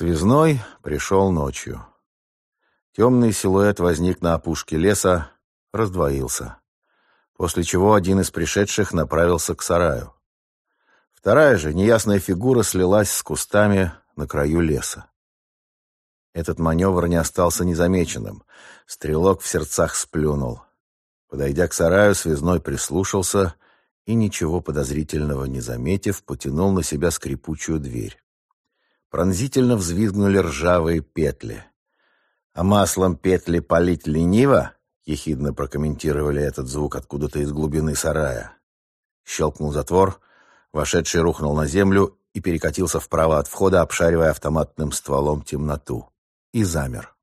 Связной пришел ночью. Темный силуэт возник на опушке леса, раздвоился. После чего один из пришедших направился к сараю. Вторая же неясная фигура слилась с кустами на краю леса. Этот маневр не остался незамеченным. Стрелок в сердцах сплюнул. Подойдя к сараю, связной прислушался и, ничего подозрительного не заметив, потянул на себя скрипучую дверь. Пронзительно взвизгнули ржавые петли. «А маслом петли полить лениво?» — ехидно прокомментировали этот звук откуда-то из глубины сарая. Щелкнул затвор, вошедший рухнул на землю и перекатился вправо от входа, обшаривая автоматным стволом темноту. И замер.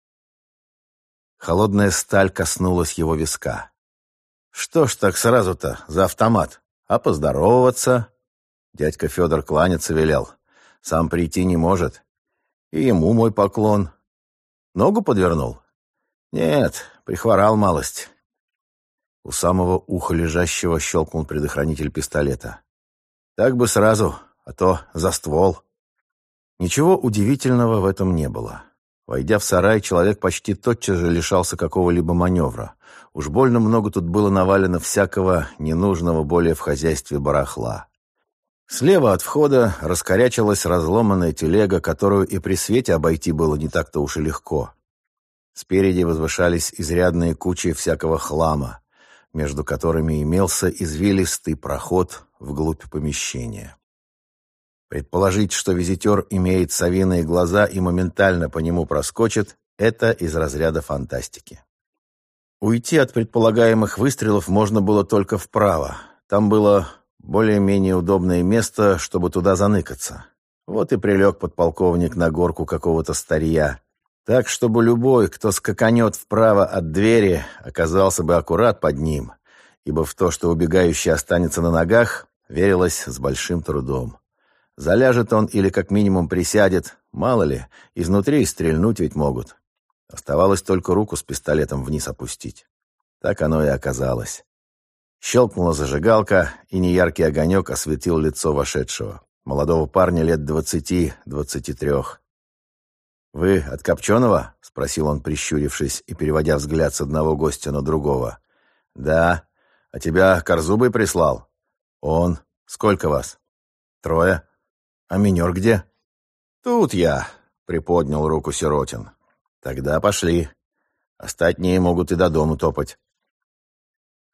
Холодная сталь коснулась его виска. «Что ж так сразу-то за автомат? А поздороваться?» Дядька Федор кланяться велел. Сам прийти не может. И ему мой поклон. Ногу подвернул? Нет, прихворал малость. У самого уха лежащего щелкнул предохранитель пистолета. Так бы сразу, а то за ствол. Ничего удивительного в этом не было. Войдя в сарай, человек почти тотчас же лишался какого-либо маневра. Уж больно много тут было навалено всякого ненужного более в хозяйстве барахла. Слева от входа раскорячилась разломанная телега, которую и при свете обойти было не так-то уж и легко. Спереди возвышались изрядные кучи всякого хлама, между которыми имелся извилистый проход вглубь помещения. Предположить, что визитер имеет совиные глаза и моментально по нему проскочит, это из разряда фантастики. Уйти от предполагаемых выстрелов можно было только вправо. Там было более-менее удобное место, чтобы туда заныкаться. Вот и прилег подполковник на горку какого-то старья. Так, чтобы любой, кто скаканет вправо от двери, оказался бы аккурат под ним, ибо в то, что убегающий останется на ногах, верилось с большим трудом. Заляжет он или как минимум присядет, мало ли, изнутри стрельнуть ведь могут. Оставалось только руку с пистолетом вниз опустить. Так оно и оказалось. Щелкнула зажигалка, и неяркий огонек осветил лицо вошедшего. Молодого парня лет двадцати-двадцати трех. «Вы от Копченого?» — спросил он, прищурившись и переводя взгляд с одного гостя на другого. «Да. А тебя Корзубый прислал?» «Он. Сколько вас?» «Трое. А минер где?» «Тут я», — приподнял руку Сиротин. «Тогда пошли. Остатние могут и до дому топать».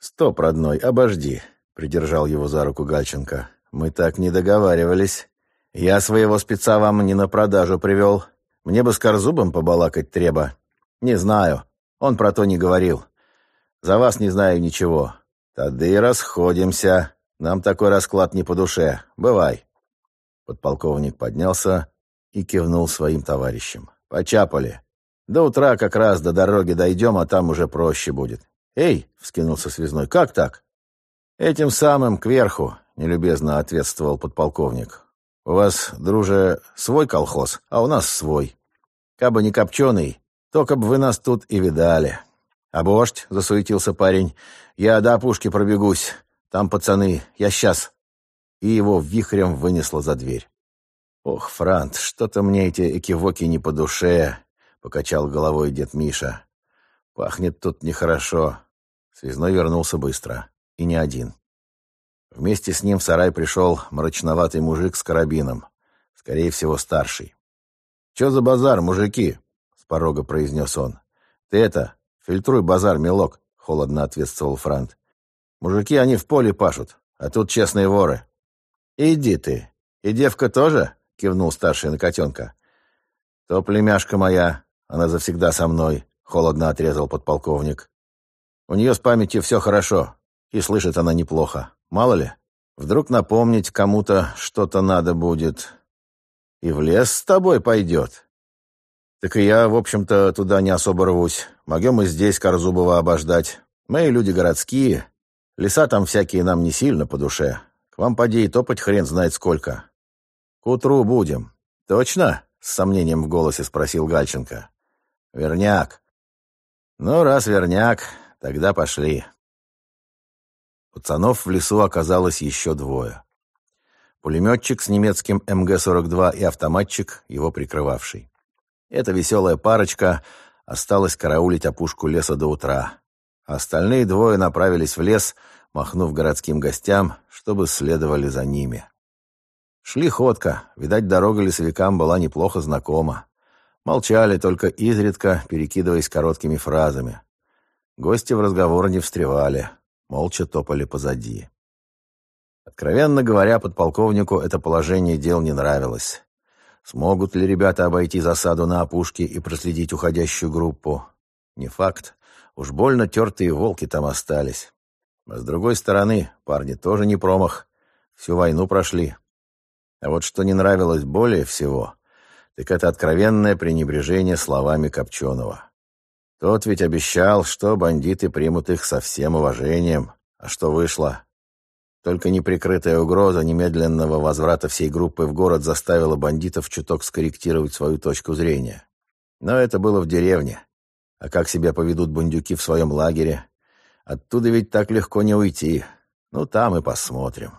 «Стоп, родной, обожди», — придержал его за руку Гальченко. «Мы так не договаривались. Я своего спеца вам не на продажу привел. Мне бы с Корзубом побалакать треба. Не знаю. Он про то не говорил. За вас не знаю ничего. И расходимся. Нам такой расклад не по душе. Бывай». Подполковник поднялся и кивнул своим товарищам. «Почапали. До утра как раз до дороги дойдем, а там уже проще будет. «Эй!» — вскинулся связной. «Как так?» «Этим самым кверху», — нелюбезно ответствовал подполковник. «У вас, друже, свой колхоз, а у нас свой. Кабы не копченый, только бы вы нас тут и видали». «А вождь?» — засуетился парень. «Я до опушки пробегусь. Там пацаны. Я сейчас». И его вихрем вынесло за дверь. «Ох, Франт, что-то мне эти экивоки не по душе», — покачал головой дед Миша. «Пахнет тут нехорошо. Связной вернулся быстро. И не один. Вместе с ним в сарай пришел мрачноватый мужик с карабином. Скорее всего, старший. «Че за базар, мужики?» — с порога произнес он. «Ты это, фильтруй базар, мелок», — холодно ответствовал Франт. «Мужики, они в поле пашут, а тут честные воры». «Иди ты. И девка тоже?» — кивнул старший на котенка. «То племяшка моя, она завсегда со мной», — холодно отрезал подполковник. У нее с памятью все хорошо, и слышит она неплохо. Мало ли, вдруг напомнить кому-то что-то надо будет. И в лес с тобой пойдет. Так и я, в общем-то, туда не особо рвусь. Могем и здесь Корзубова обождать. Мы люди городские. Леса там всякие нам не сильно по душе. К вам поди и топать хрен знает сколько. К утру будем. Точно? С сомнением в голосе спросил Гальченко. Верняк. Ну, раз верняк, Тогда пошли. Пацанов в лесу оказалось еще двое. Пулеметчик с немецким МГ-42 и автоматчик, его прикрывавший. Эта веселая парочка осталась караулить опушку леса до утра. Остальные двое направились в лес, махнув городским гостям, чтобы следовали за ними. Шли ходко, видать, дорога лесовикам была неплохо знакома. Молчали, только изредка перекидываясь короткими фразами. Гости в разговор не встревали, молча топали позади. Откровенно говоря, подполковнику это положение дел не нравилось. Смогут ли ребята обойти засаду на опушке и проследить уходящую группу? Не факт. Уж больно тертые волки там остались. А с другой стороны, парни тоже не промах. Всю войну прошли. А вот что не нравилось более всего, так это откровенное пренебрежение словами Копченого. Тот ведь обещал, что бандиты примут их со всем уважением. А что вышло? Только неприкрытая угроза немедленного возврата всей группы в город заставила бандитов чуток скорректировать свою точку зрения. Но это было в деревне. А как себя поведут бандюки в своем лагере? Оттуда ведь так легко не уйти. Ну, там и посмотрим.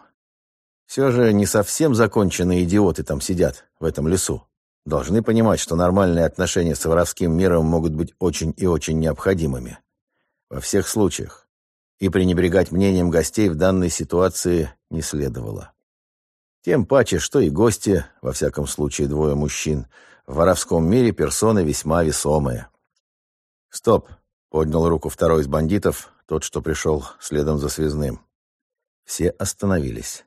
Все же не совсем законченные идиоты там сидят, в этом лесу. Должны понимать, что нормальные отношения с воровским миром могут быть очень и очень необходимыми. Во всех случаях. И пренебрегать мнением гостей в данной ситуации не следовало. Тем паче, что и гости, во всяком случае двое мужчин, в воровском мире персоны весьма весомые. «Стоп!» — поднял руку второй из бандитов, тот, что пришел следом за связным. Все остановились.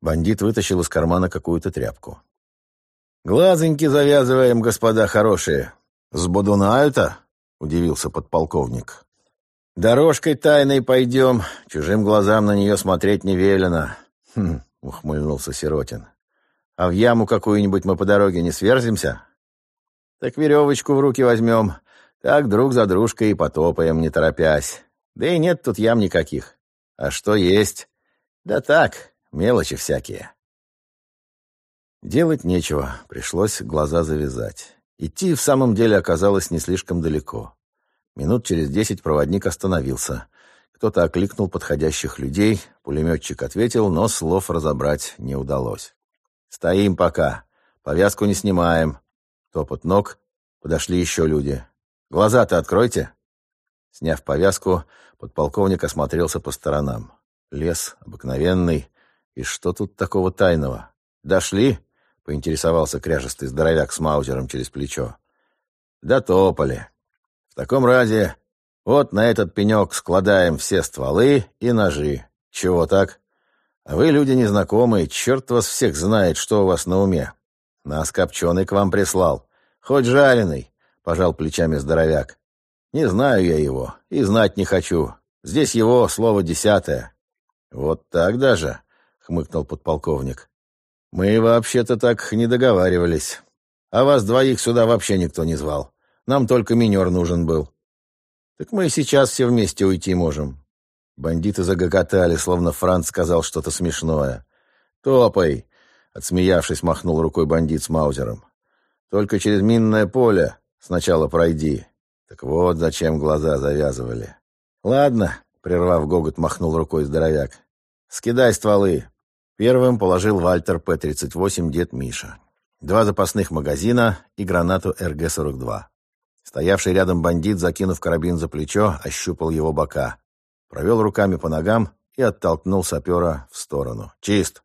Бандит вытащил из кармана какую-то тряпку. «Глазоньки завязываем, господа хорошие. С Бодуна-то?» — удивился подполковник. «Дорожкой тайной пойдем. Чужим глазам на нее смотреть не велено». «Хм», — ухмыльнулся Сиротин. «А в яму какую-нибудь мы по дороге не сверзимся?» «Так веревочку в руки возьмем. Так друг за дружкой и потопаем, не торопясь. Да и нет тут ям никаких. А что есть? Да так, мелочи всякие». Делать нечего, пришлось глаза завязать. Идти в самом деле оказалось не слишком далеко. Минут через десять проводник остановился. Кто-то окликнул подходящих людей, пулеметчик ответил, но слов разобрать не удалось. «Стоим пока, повязку не снимаем». Топот ног, подошли еще люди. «Глаза-то откройте». Сняв повязку, подполковник осмотрелся по сторонам. Лес обыкновенный. И что тут такого тайного? Дошли? Поинтересовался кряжестый здоровяк с маузером через плечо. Да топали. В таком разе вот на этот пенек складаем все стволы и ножи. Чего так? А вы люди незнакомые, черт вас всех знает, что у вас на уме. Нас копченый к вам прислал. Хоть жареный, пожал плечами здоровяк. Не знаю я его и знать не хочу. Здесь его слово десятое. Вот так даже, хмыкнул подполковник. «Мы вообще-то так не договаривались. А вас двоих сюда вообще никто не звал. Нам только минер нужен был». «Так мы сейчас все вместе уйти можем». Бандиты загоготали, словно Франц сказал что-то смешное. «Топай!» — отсмеявшись, махнул рукой бандит с маузером. «Только через минное поле сначала пройди». Так вот, зачем глаза завязывали. «Ладно», — прервав гогот, махнул рукой здоровяк. «Скидай стволы, Первым положил Вальтер П-38 дед Миша. Два запасных магазина и гранату РГ-42. Стоявший рядом бандит, закинув карабин за плечо, ощупал его бока. Провел руками по ногам и оттолкнул сапера в сторону. «Чист!»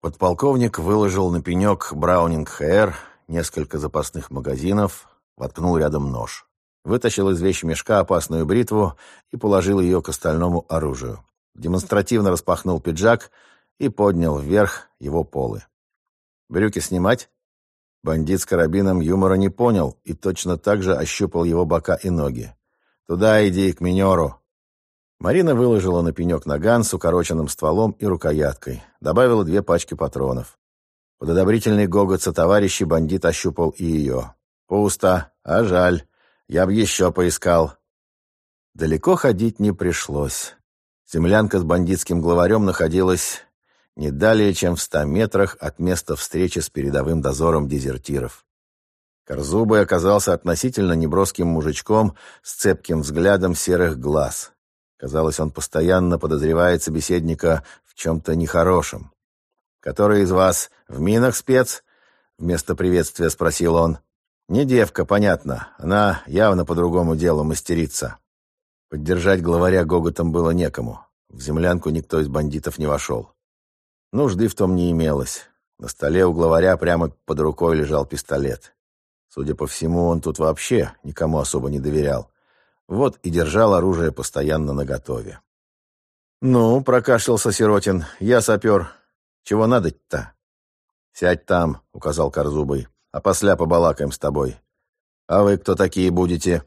Подполковник выложил на пенек Браунинг ХР, несколько запасных магазинов, воткнул рядом нож. Вытащил из вещмешка опасную бритву и положил ее к остальному оружию. Демонстративно распахнул пиджак — и поднял вверх его полы. «Брюки снимать?» Бандит с карабином юмора не понял и точно так же ощупал его бока и ноги. «Туда иди, к минеру!» Марина выложила на пенек наган с укороченным стволом и рукояткой. Добавила две пачки патронов. Под одобрительный гогот товарищей бандит ощупал и ее. «Пусто. А жаль. Я б еще поискал». Далеко ходить не пришлось. Землянка с бандитским главарем находилась не далее, чем в ста метрах от места встречи с передовым дозором дезертиров. Корзубый оказался относительно неброским мужичком с цепким взглядом серых глаз. Казалось, он постоянно подозревает собеседника в чем-то нехорошем. «Который из вас в минах спец?» — вместо приветствия спросил он. Не девка, понятно. Она явно по другому делу мастерица. Поддержать главаря гоготом было некому. В землянку никто из бандитов не вошел. Нужды в том не имелось. На столе у главаря прямо под рукой лежал пистолет. Судя по всему, он тут вообще никому особо не доверял. Вот и держал оружие постоянно наготове. «Ну, — прокашлялся Сиротин, — я сапер. Чего надо-то?» «Сядь там», — указал Корзубый, — «а после побалакаем с тобой». «А вы кто такие будете?»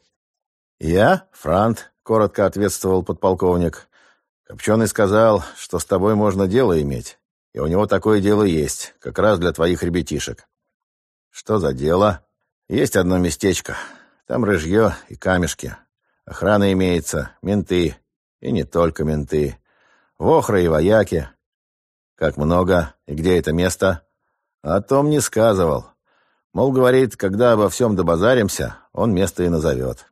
«Я? Франт», — коротко ответствовал подполковник. «Копченый сказал, что с тобой можно дело иметь, и у него такое дело есть, как раз для твоих ребятишек». «Что за дело?» «Есть одно местечко. Там рыжье и камешки. Охрана имеется, менты, и не только менты. Вохры и вояки. Как много и где это место? О том не сказывал. Мол, говорит, когда обо всем добазаримся, он место и назовет.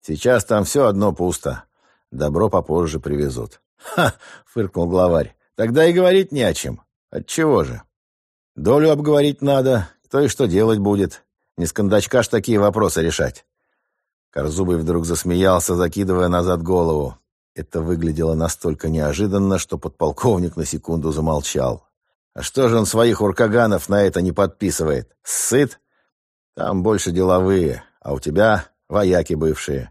Сейчас там все одно пусто. Добро попозже привезут. Ха! фыркнул главарь. Тогда и говорить не о чем. Отчего же? Долю обговорить надо, кто и что делать будет. Не с кондачка ж такие вопросы решать. Корзубый вдруг засмеялся, закидывая назад голову. Это выглядело настолько неожиданно, что подполковник на секунду замолчал. «А что же он своих уркаганов на это не подписывает? Сыт? Там больше деловые, а у тебя вояки бывшие.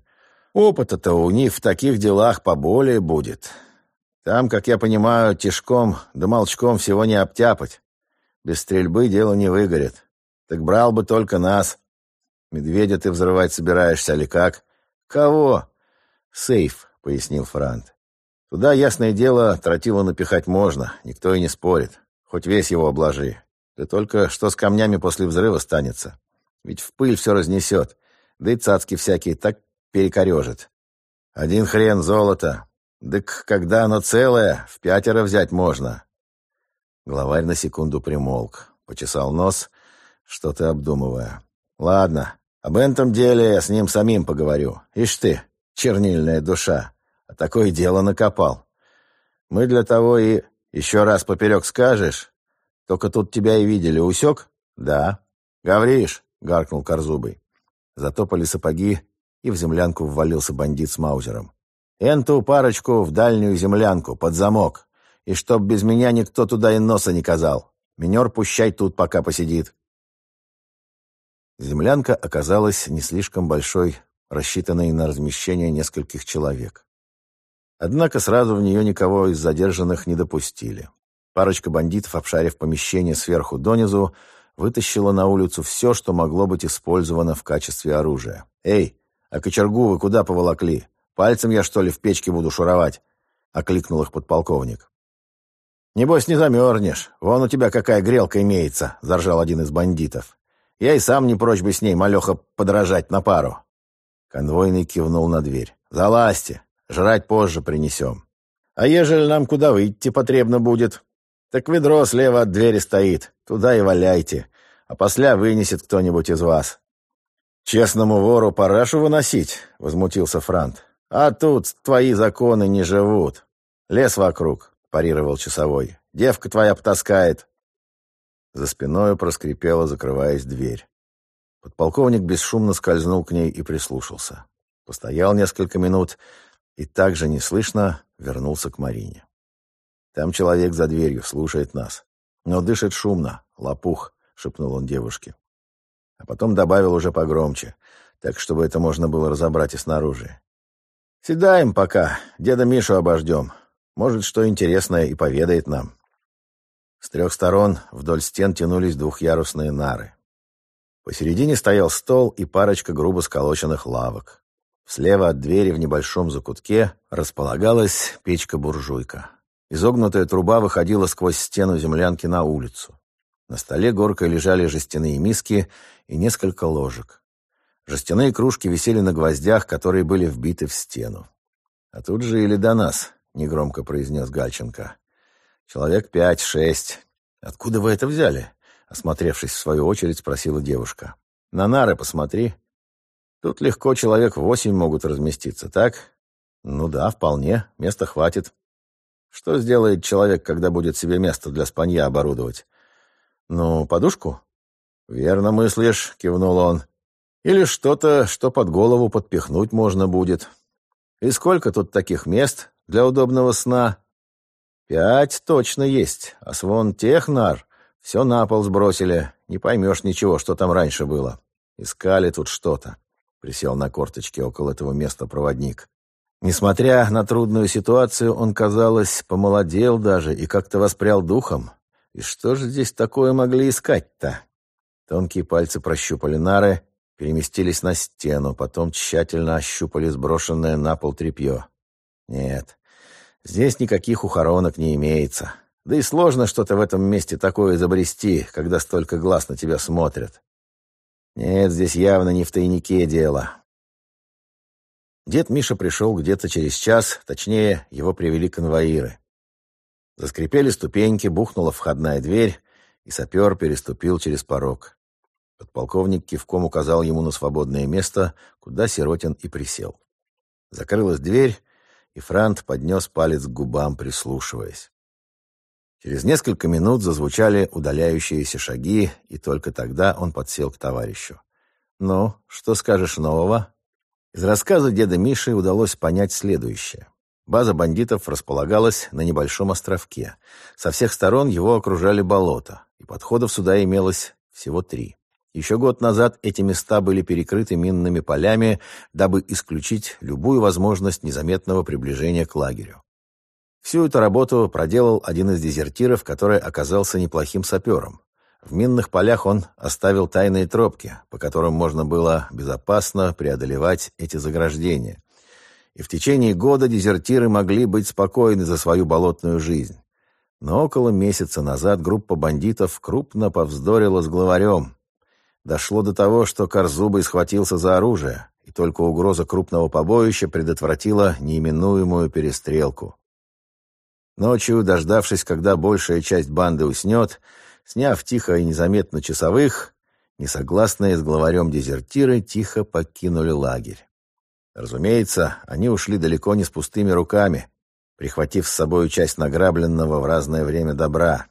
Опыта-то у них в таких делах поболее будет. Там, как я понимаю, тишком да молчком всего не обтяпать. Без стрельбы дело не выгорит. Так брал бы только нас. Медведя ты взрывать собираешься, или как? Кого? Сейф, пояснил Франт. Туда, ясное дело, тротила напихать можно, никто и не спорит. Хоть весь его обложи. Да только что с камнями после взрыва станется? Ведь в пыль все разнесет. Да и цацки всякие так перекорежит. Один хрен золото. Дык, когда оно целое, в пятеро взять можно. Главарь на секунду примолк, почесал нос, что-то обдумывая. Ладно, об этом деле я с ним самим поговорю. Ишь ты, чернильная душа, а такое дело накопал. Мы для того и еще раз поперек скажешь. Только тут тебя и видели. Усек? Да. Гавриш, гаркнул Корзубый. Затопали сапоги, и в землянку ввалился бандит с маузером. Энту парочку в дальнюю землянку, под замок. И чтоб без меня никто туда и носа не казал. Минер пущай тут пока посидит. Землянка оказалась не слишком большой, рассчитанной на размещение нескольких человек. Однако сразу в нее никого из задержанных не допустили. Парочка бандитов, обшарив помещение сверху донизу, вытащила на улицу все, что могло быть использовано в качестве оружия. «Эй, а кочергу вы куда поволокли? Пальцем я, что ли, в печке буду шуровать?» — окликнул их подполковник. «Небось, не замерзнешь. Вон у тебя какая грелка имеется», — заржал один из бандитов. Я и сам не прочь бы с ней, малеха, подражать на пару. Конвойный кивнул на дверь. «Залазьте, жрать позже принесем. А ежели нам куда выйти потребно будет, так ведро слева от двери стоит, туда и валяйте, а после вынесет кто-нибудь из вас». «Честному вору парашу выносить?» — возмутился Франт. «А тут твои законы не живут. Лес вокруг», — парировал часовой. «Девка твоя потаскает, за спиной проскрипела, закрываясь дверь. Подполковник бесшумно скользнул к ней и прислушался. Постоял несколько минут и также неслышно вернулся к Марине. «Там человек за дверью, слушает нас. Но дышит шумно, лопух», — шепнул он девушке. А потом добавил уже погромче, так, чтобы это можно было разобрать и снаружи. «Седаем пока, деда Мишу обождем. Может, что интересное и поведает нам». С трех сторон вдоль стен тянулись двухъярусные нары. Посередине стоял стол и парочка грубо сколоченных лавок. Слева от двери в небольшом закутке располагалась печка-буржуйка. Изогнутая труба выходила сквозь стену землянки на улицу. На столе горкой лежали жестяные миски и несколько ложек. Жестяные кружки висели на гвоздях, которые были вбиты в стену. «А тут же или до нас», — негромко произнес Гальченко. «Человек пять-шесть. Откуда вы это взяли?» Осмотревшись в свою очередь, спросила девушка. «На нары посмотри. Тут легко человек восемь могут разместиться, так?» «Ну да, вполне. Места хватит. Что сделает человек, когда будет себе место для спанья оборудовать?» «Ну, подушку?» «Верно мыслишь», — кивнул он. Или что-то, что под голову подпихнуть можно будет. И сколько тут таких мест для удобного сна? Пять точно есть, а с вон тех нар все на пол сбросили. Не поймешь ничего, что там раньше было. Искали тут что-то. Присел на корточки около этого места проводник. Несмотря на трудную ситуацию, он, казалось, помолодел даже и как-то воспрял духом. И что же здесь такое могли искать-то? Тонкие пальцы прощупали нары, переместились на стену, потом тщательно ощупали сброшенное на пол тряпье. Нет, Здесь никаких ухоронок не имеется. Да и сложно что-то в этом месте такое изобрести, когда столько глаз на тебя смотрят. Нет, здесь явно не в тайнике дело. Дед Миша пришел где-то через час, точнее, его привели конвоиры. Заскрипели ступеньки, бухнула входная дверь, и сапер переступил через порог. Подполковник кивком указал ему на свободное место, куда Сиротин и присел. Закрылась дверь, и Франт поднес палец к губам, прислушиваясь. Через несколько минут зазвучали удаляющиеся шаги, и только тогда он подсел к товарищу. «Ну, что скажешь нового?» Из рассказа деда Миши удалось понять следующее. База бандитов располагалась на небольшом островке. Со всех сторон его окружали болота, и подходов сюда имелось всего три. Еще год назад эти места были перекрыты минными полями, дабы исключить любую возможность незаметного приближения к лагерю. Всю эту работу проделал один из дезертиров, который оказался неплохим сапером. В минных полях он оставил тайные тропки, по которым можно было безопасно преодолевать эти заграждения. И в течение года дезертиры могли быть спокойны за свою болотную жизнь. Но около месяца назад группа бандитов крупно повздорила с главарем, Дошло до того, что Корзубый схватился за оружие, и только угроза крупного побоища предотвратила неименуемую перестрелку. Ночью, дождавшись, когда большая часть банды уснет, сняв тихо и незаметно часовых, несогласные с главарем дезертиры тихо покинули лагерь. Разумеется, они ушли далеко не с пустыми руками, прихватив с собой часть награбленного в разное время добра.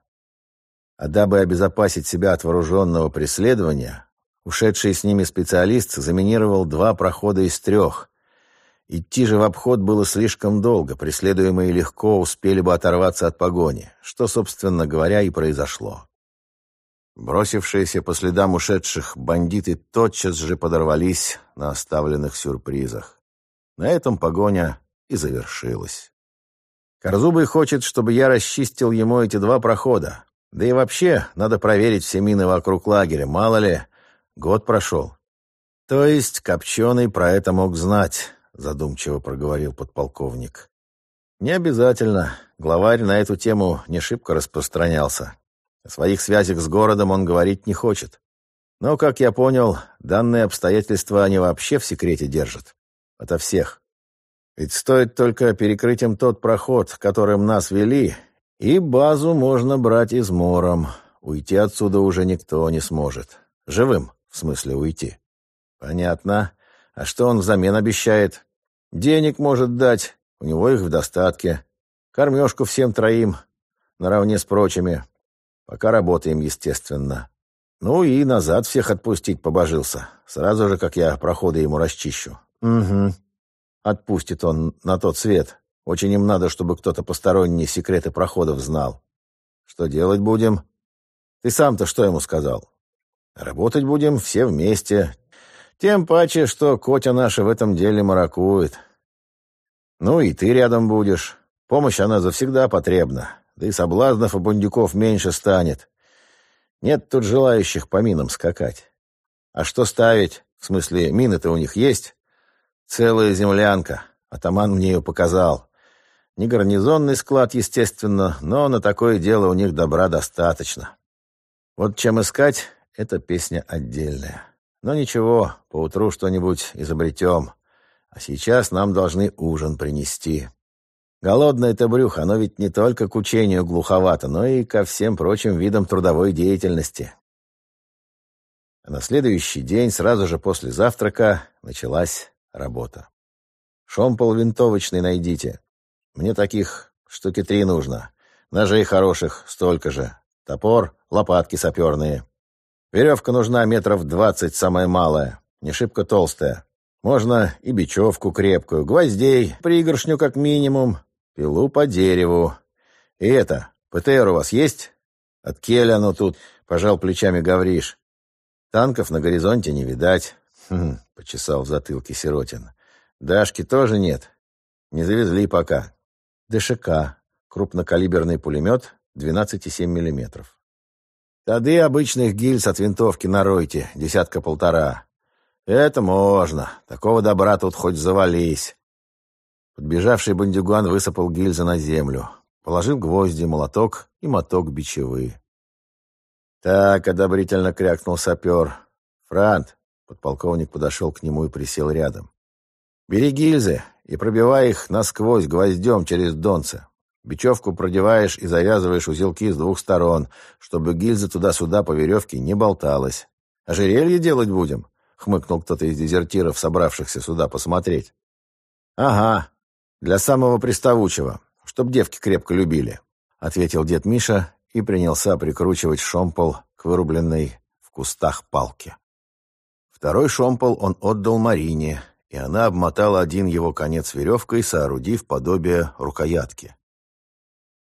А дабы обезопасить себя от вооруженного преследования, ушедший с ними специалист заминировал два прохода из трех. Идти же в обход было слишком долго, преследуемые легко успели бы оторваться от погони, что, собственно говоря, и произошло. Бросившиеся по следам ушедших бандиты тотчас же подорвались на оставленных сюрпризах. На этом погоня и завершилась. Корзубый хочет, чтобы я расчистил ему эти два прохода, да и вообще, надо проверить все мины вокруг лагеря, мало ли, год прошел. То есть Копченый про это мог знать, задумчиво проговорил подполковник. Не обязательно. Главарь на эту тему не шибко распространялся. О своих связях с городом он говорить не хочет. Но, как я понял, данные обстоятельства они вообще в секрете держат. Ото всех. Ведь стоит только перекрыть им тот проход, которым нас вели, и базу можно брать измором. Уйти отсюда уже никто не сможет. Живым, в смысле уйти. Понятно. А что он взамен обещает? Денег может дать, у него их в достатке. Кормежку всем троим, наравне с прочими. Пока работаем, естественно. Ну и назад всех отпустить побожился. Сразу же, как я проходы ему расчищу. Угу. Отпустит он на тот свет. Очень им надо, чтобы кто-то посторонний секреты проходов знал. Что делать будем? Ты сам-то что ему сказал? Работать будем все вместе. Тем паче, что Котя наша в этом деле маракует. Ну и ты рядом будешь. Помощь она завсегда потребна. Да и соблазнов и бундюков меньше станет. Нет тут желающих по минам скакать. А что ставить? В смысле, мины-то у них есть? Целая землянка. Атаман мне ее показал. Не гарнизонный склад, естественно, но на такое дело у них добра достаточно. Вот чем искать, эта песня отдельная. Но ничего, поутру что-нибудь изобретем. А сейчас нам должны ужин принести. Голодное это брюхо, оно ведь не только к учению глуховато, но и ко всем прочим видам трудовой деятельности. А на следующий день, сразу же после завтрака, началась работа. «Шомпол винтовочный найдите. Мне таких штуки три нужно. Ножей хороших столько же. Топор, лопатки саперные. Веревка нужна метров двадцать, самая малая. не шибко толстая. Можно и бечевку крепкую, гвоздей, пригоршню как минимум, пилу по дереву. И это, ПТР у вас есть? От Келя оно тут, пожал плечами Гавриш. Танков на горизонте не видать. Хм, почесал в затылке Сиротин. Дашки тоже нет. Не завезли пока. ДШК. Крупнокалиберный пулемет 12,7 мм. Тады обычных гильз от винтовки наройте, десятка-полтора. Это можно. Такого добра тут хоть завались. Подбежавший бандюган высыпал гильзы на землю. Положил гвозди, молоток и моток бичевы. «Так», — одобрительно крякнул сапер. «Франт», — подполковник подошел к нему и присел рядом. «Бери гильзы и пробивай их насквозь гвоздем через донце. Бечевку продеваешь и завязываешь узелки с двух сторон, чтобы гильза туда-сюда по веревке не болталась. Ожерелье делать будем?» — хмыкнул кто-то из дезертиров, собравшихся сюда посмотреть. «Ага, для самого приставучего, чтоб девки крепко любили», — ответил дед Миша и принялся прикручивать шомпол к вырубленной в кустах палке. Второй шомпол он отдал Марине, и она обмотала один его конец веревкой, соорудив подобие рукоятки.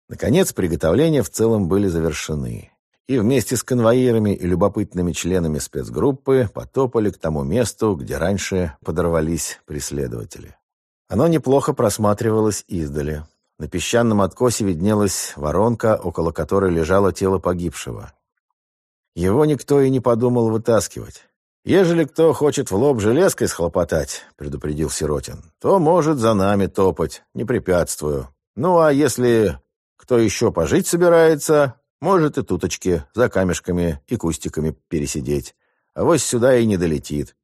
Наконец, приготовления в целом были завершены, и вместе с конвоирами и любопытными членами спецгруппы потопали к тому месту, где раньше подорвались преследователи. Оно неплохо просматривалось издали. На песчаном откосе виднелась воронка, около которой лежало тело погибшего. Его никто и не подумал вытаскивать. «Ежели кто хочет в лоб железкой схлопотать», — предупредил Сиротин, «то может за нами топать, не препятствую. Ну а если кто еще пожить собирается, может и туточки за камешками и кустиками пересидеть. Авось сюда и не долетит».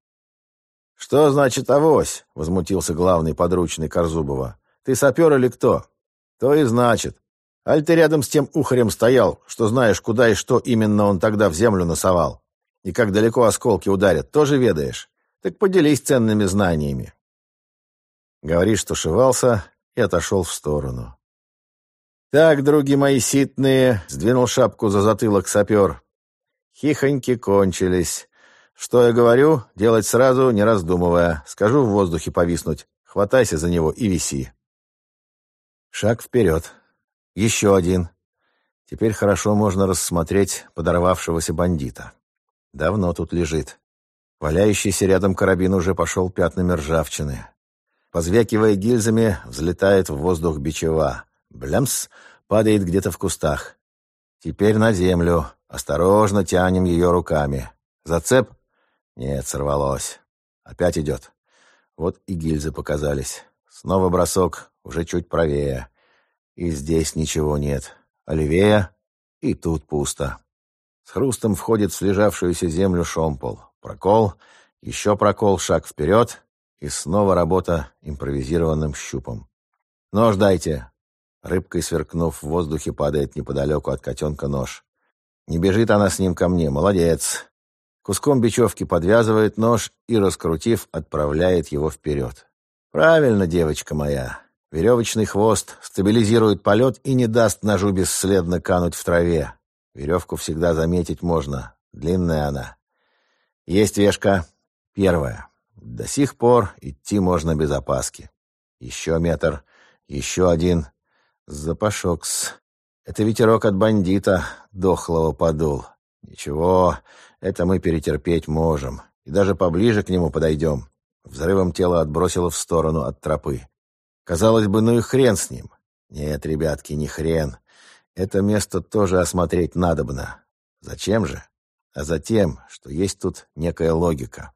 «Что значит авось?» — возмутился главный подручный Корзубова. «Ты сапер или кто?» То и значит. Аль ты рядом с тем ухарем стоял, что знаешь, куда и что именно он тогда в землю носовал. И как далеко осколки ударят, тоже ведаешь. Так поделись ценными знаниями. Говоришь, тушевался и отошел в сторону. «Так, други мои ситные», — сдвинул шапку за затылок сапер. «Хихоньки кончились. Что я говорю, делать сразу, не раздумывая. Скажу в воздухе повиснуть. Хватайся за него и виси». Шаг вперед. Еще один. Теперь хорошо можно рассмотреть подорвавшегося бандита. Давно тут лежит. Валяющийся рядом карабин уже пошел пятнами ржавчины. Позвякивая гильзами, взлетает в воздух бичева. Блямс падает где-то в кустах. Теперь на землю. Осторожно тянем ее руками. Зацеп? Нет, сорвалось. Опять идет. Вот и гильзы показались. Снова бросок, уже чуть правее. И здесь ничего нет. А левее? И тут пусто. С хрустом входит в слежавшуюся землю шомпол. Прокол, еще прокол, шаг вперед, и снова работа импровизированным щупом. «Нож дайте!» Рыбкой сверкнув в воздухе, падает неподалеку от котенка нож. Не бежит она с ним ко мне, молодец. Куском бечевки подвязывает нож и, раскрутив, отправляет его вперед. «Правильно, девочка моя. Веревочный хвост стабилизирует полет и не даст ножу бесследно кануть в траве. Веревку всегда заметить можно. Длинная она. Есть вешка. Первая. До сих пор идти можно без опаски. Еще метр. Еще один. Запашок-с. Это ветерок от бандита, дохлого подул. Ничего, это мы перетерпеть можем. И даже поближе к нему подойдем. Взрывом тело отбросило в сторону от тропы. Казалось бы, ну и хрен с ним. Нет, ребятки, не хрен. Это место тоже осмотреть надобно. Зачем же? А затем, что есть тут некая логика.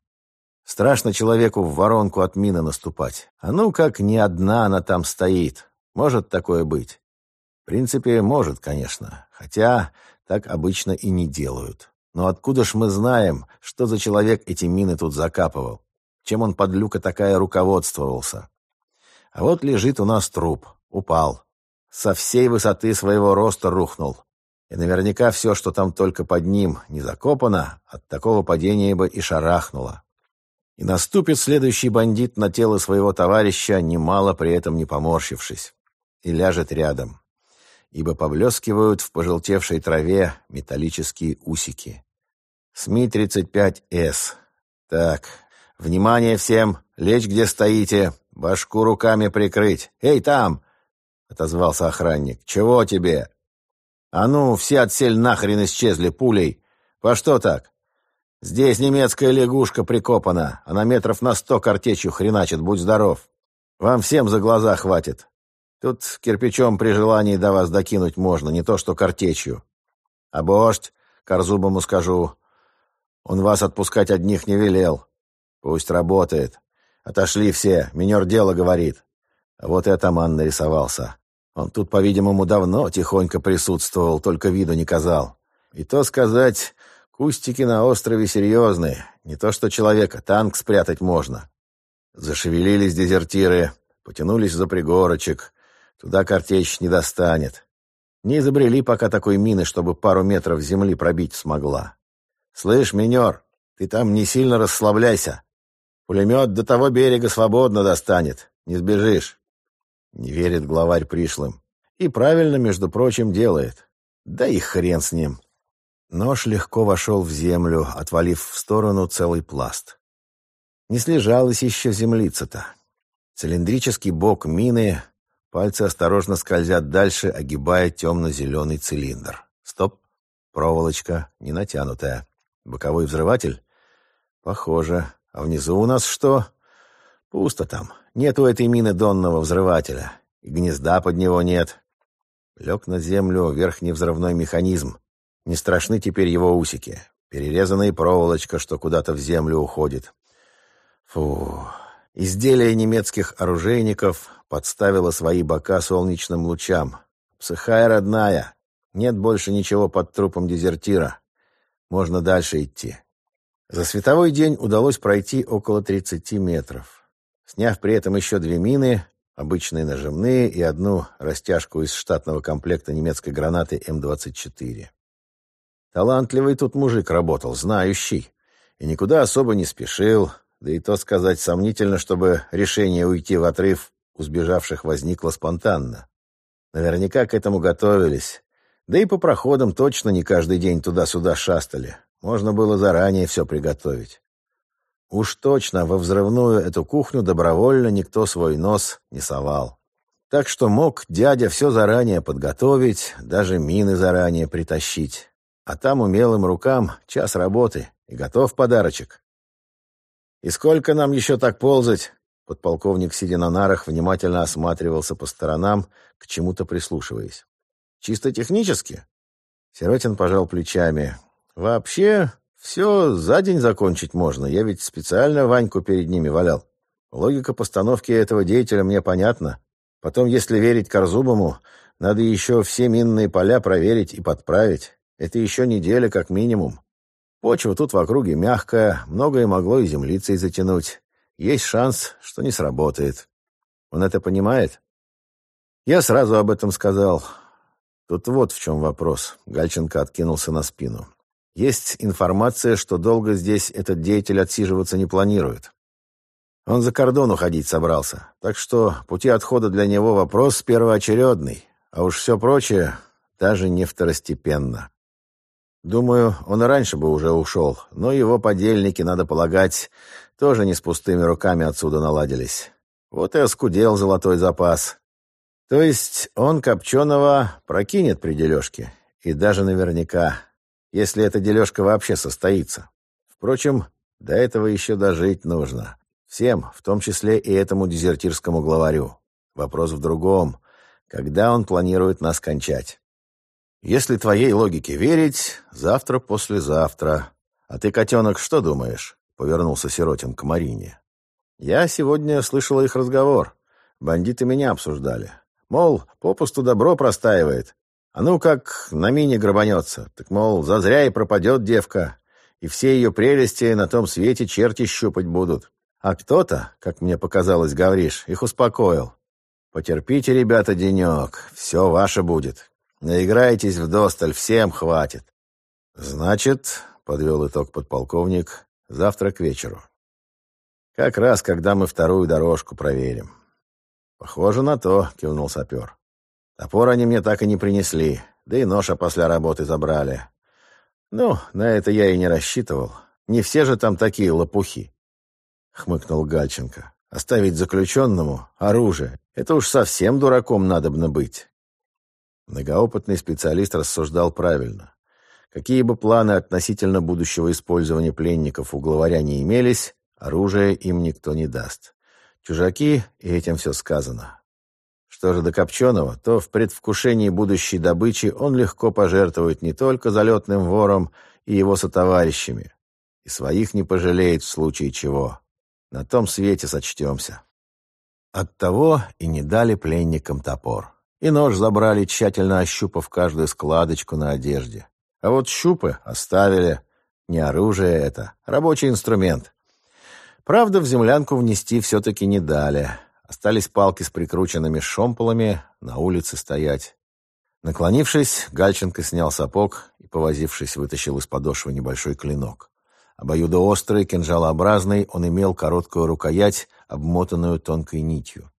Страшно человеку в воронку от мины наступать. А ну как не одна она там стоит. Может такое быть? В принципе, может, конечно. Хотя так обычно и не делают. Но откуда ж мы знаем, что за человек эти мины тут закапывал? чем он под люка такая руководствовался. А вот лежит у нас труп. Упал. Со всей высоты своего роста рухнул. И наверняка все, что там только под ним не закопано, от такого падения бы и шарахнуло. И наступит следующий бандит на тело своего товарища, немало при этом не поморщившись, и ляжет рядом, ибо поблескивают в пожелтевшей траве металлические усики. СМИ-35С. Так, Внимание всем! Лечь, где стоите! Башку руками прикрыть! Эй, там!» — отозвался охранник. «Чего тебе?» «А ну, все отсель нахрен исчезли пулей! По что так?» «Здесь немецкая лягушка прикопана, она метров на сто картечью хреначит, будь здоров. Вам всем за глаза хватит. Тут кирпичом при желании до вас докинуть можно, не то что картечью. А бождь, Корзубому скажу, он вас отпускать одних не велел. Пусть работает. Отошли все, минер дело говорит. А вот и атаман нарисовался. Он тут, по-видимому, давно тихонько присутствовал, только виду не казал. И то сказать, кустики на острове серьезные. Не то что человека, танк спрятать можно. Зашевелились дезертиры, потянулись за пригорочек. Туда картечь не достанет. Не изобрели пока такой мины, чтобы пару метров земли пробить смогла. «Слышь, минер, ты там не сильно расслабляйся. Пулемет до того берега свободно достанет. Не сбежишь». Не верит главарь пришлым. И правильно, между прочим, делает. Да и хрен с ним. Нож легко вошел в землю, отвалив в сторону целый пласт. Не слежалась еще землица-то. Цилиндрический бок мины, пальцы осторожно скользят дальше, огибая темно-зеленый цилиндр. Стоп, проволочка не натянутая. Боковой взрыватель? Похоже. А внизу у нас что? Пусто там. Нет у этой мины донного взрывателя. И гнезда под него нет. Лег на землю верхний взрывной механизм. Не страшны теперь его усики. Перерезанная проволочка, что куда-то в землю уходит. Фу. Изделие немецких оружейников подставило свои бока солнечным лучам. Псыхая родная. Нет больше ничего под трупом дезертира. Можно дальше идти. За световой день удалось пройти около 30 метров. Сняв при этом еще две мины, обычные нажимные и одну растяжку из штатного комплекта немецкой гранаты М-24. Талантливый тут мужик работал, знающий. И никуда особо не спешил, да и то сказать сомнительно, чтобы решение уйти в отрыв у сбежавших возникло спонтанно. Наверняка к этому готовились. Да и по проходам точно не каждый день туда-сюда шастали. Можно было заранее все приготовить. Уж точно во взрывную эту кухню добровольно никто свой нос не совал. Так что мог дядя все заранее подготовить, даже мины заранее притащить. А там умелым рукам час работы и готов подарочек. «И сколько нам еще так ползать?» Подполковник, сидя на нарах, внимательно осматривался по сторонам, к чему-то прислушиваясь. «Чисто технически?» Сиротин пожал плечами. «Вообще, все за день закончить можно. Я ведь специально Ваньку перед ними валял. Логика постановки этого деятеля мне понятна. Потом, если верить Корзубому, надо еще все минные поля проверить и подправить. Это еще неделя как минимум. Почва тут в округе мягкая, многое могло и землицей затянуть. Есть шанс, что не сработает. Он это понимает? Я сразу об этом сказал. Тут вот в чем вопрос. Гальченко откинулся на спину. Есть информация, что долго здесь этот деятель отсиживаться не планирует. Он за кордон уходить собрался. Так что пути отхода для него вопрос первоочередный. А уж все прочее даже не второстепенно. Думаю, он и раньше бы уже ушел, но его подельники, надо полагать, тоже не с пустыми руками отсюда наладились. Вот и оскудел золотой запас. То есть он Копченого прокинет при дележке. И даже наверняка, если эта дележка вообще состоится. Впрочем, до этого еще дожить нужно. Всем, в том числе и этому дезертирскому главарю. Вопрос в другом. Когда он планирует нас кончать? Если твоей логике верить, завтра-послезавтра. А ты, котенок, что думаешь?» — повернулся Сиротин к Марине. «Я сегодня слышала их разговор. Бандиты меня обсуждали. Мол, попусту добро простаивает. А ну как на мине грабанется. Так, мол, зазря и пропадет девка. И все ее прелести на том свете черти щупать будут. А кто-то, как мне показалось, Гавриш, их успокоил. Потерпите, ребята, денек. Все ваше будет. Наиграетесь вдосталь, всем хватит. Значит, подвел итог подполковник, завтра к вечеру. Как раз, когда мы вторую дорожку проверим. Похоже на то, кивнул сапер. Топор они мне так и не принесли, да и нож после работы забрали. Ну, на это я и не рассчитывал. Не все же там такие лопухи. хмыкнул Гальченко. «Оставить заключенному оружие — это уж совсем дураком надобно быть». Многоопытный специалист рассуждал правильно. Какие бы планы относительно будущего использования пленников у главаря не имелись, оружие им никто не даст. Чужаки, и этим все сказано. Что же до Копченого, то в предвкушении будущей добычи он легко пожертвует не только залетным вором и его сотоварищами, и своих не пожалеет в случае чего. На том свете сочтемся. Оттого и не дали пленникам топор. И нож забрали, тщательно ощупав каждую складочку на одежде. А вот щупы оставили. Не оружие это, рабочий инструмент. Правда, в землянку внести все-таки не дали. Остались палки с прикрученными шомполами на улице стоять. Наклонившись, Гальченко снял сапог и, повозившись, вытащил из подошвы небольшой клинок. Обоюдоострый, кинжалообразный, он имел короткую рукоять, обмотанную тонкой нитью.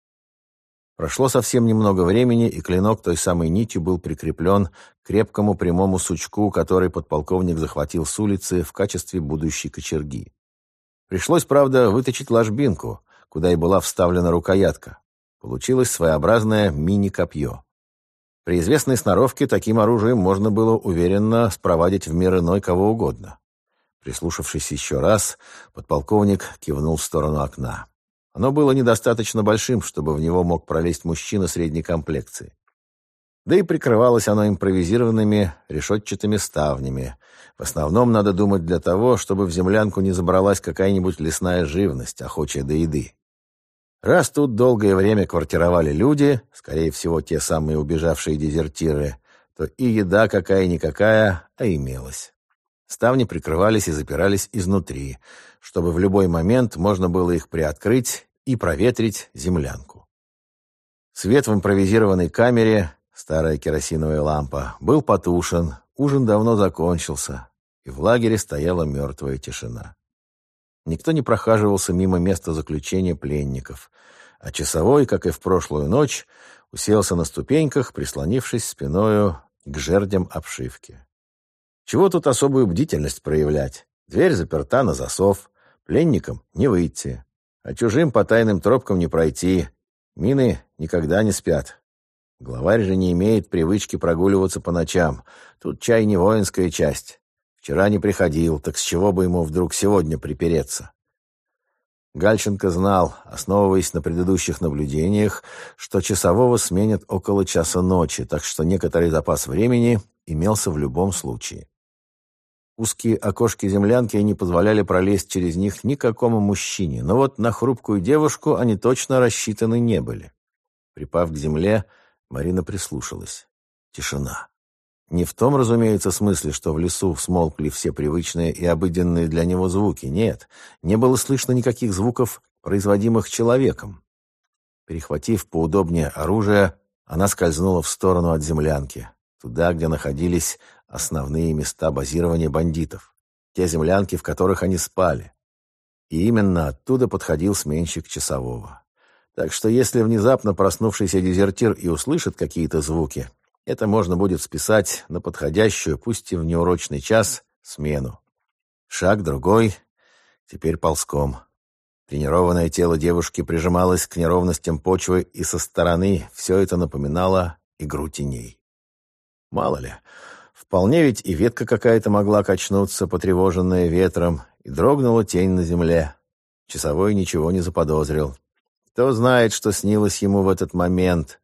Прошло совсем немного времени, и клинок той самой нитью был прикреплен к крепкому прямому сучку, который подполковник захватил с улицы в качестве будущей кочерги. Пришлось, правда, выточить ложбинку, куда и была вставлена рукоятка. Получилось своеобразное мини-копье. При известной сноровке таким оружием можно было уверенно спровадить в мир иной кого угодно. Прислушавшись еще раз, подполковник кивнул в сторону окна. Оно было недостаточно большим, чтобы в него мог пролезть мужчина средней комплекции. Да и прикрывалось оно импровизированными решетчатыми ставнями. В основном, надо думать, для того, чтобы в землянку не забралась какая-нибудь лесная живность, охочая до еды. Раз тут долгое время квартировали люди, скорее всего, те самые убежавшие дезертиры, то и еда какая-никакая, а имелась. Ставни прикрывались и запирались изнутри, чтобы в любой момент можно было их приоткрыть и проветрить землянку. Свет в импровизированной камере, старая керосиновая лампа, был потушен, ужин давно закончился, и в лагере стояла мертвая тишина. Никто не прохаживался мимо места заключения пленников, а часовой, как и в прошлую ночь, уселся на ступеньках, прислонившись спиною к жердям обшивки. Чего тут особую бдительность проявлять? Дверь заперта на засов, пленникам не выйти, а чужим по тайным тропкам не пройти. Мины никогда не спят. Главарь же не имеет привычки прогуливаться по ночам. Тут чай не воинская часть. Вчера не приходил, так с чего бы ему вдруг сегодня припереться? Гальченко знал, основываясь на предыдущих наблюдениях, что часового сменят около часа ночи, так что некоторый запас времени имелся в любом случае. Узкие окошки землянки не позволяли пролезть через них никакому мужчине, но вот на хрупкую девушку они точно рассчитаны не были. Припав к земле, Марина прислушалась. Тишина. Не в том, разумеется, смысле, что в лесу смолкли все привычные и обыденные для него звуки. Нет, не было слышно никаких звуков, производимых человеком. Перехватив поудобнее оружие, она скользнула в сторону от землянки, туда, где находились основные места базирования бандитов, те землянки, в которых они спали. И именно оттуда подходил сменщик часового. Так что если внезапно проснувшийся дезертир и услышит какие-то звуки, это можно будет списать на подходящую, пусть и в неурочный час, смену. Шаг другой, теперь ползком. Тренированное тело девушки прижималось к неровностям почвы, и со стороны все это напоминало игру теней. Мало ли, Вполне ведь и ветка какая-то могла качнуться, потревоженная ветром, и дрогнула тень на земле. Часовой ничего не заподозрил. Кто знает, что снилось ему в этот момент.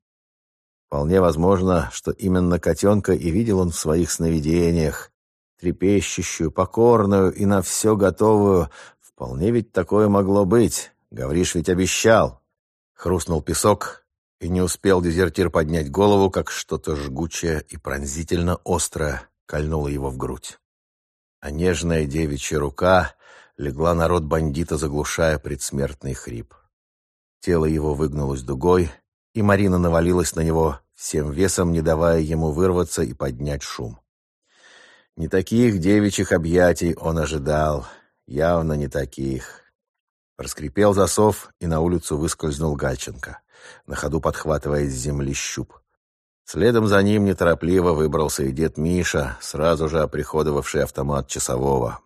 Вполне возможно, что именно котенка и видел он в своих сновидениях, трепещущую, покорную и на все готовую. Вполне ведь такое могло быть. Гавриш ведь обещал. Хрустнул песок, и не успел дезертир поднять голову, как что-то жгучее и пронзительно острое кольнуло его в грудь. А нежная девичья рука легла на рот бандита, заглушая предсмертный хрип. Тело его выгнулось дугой, и Марина навалилась на него всем весом, не давая ему вырваться и поднять шум. Не таких девичьих объятий он ожидал, явно не таких. Раскрепел засов, и на улицу выскользнул Гальченко на ходу подхватывая с земли щуп. Следом за ним неторопливо выбрался и дед Миша, сразу же оприходовавший автомат часового.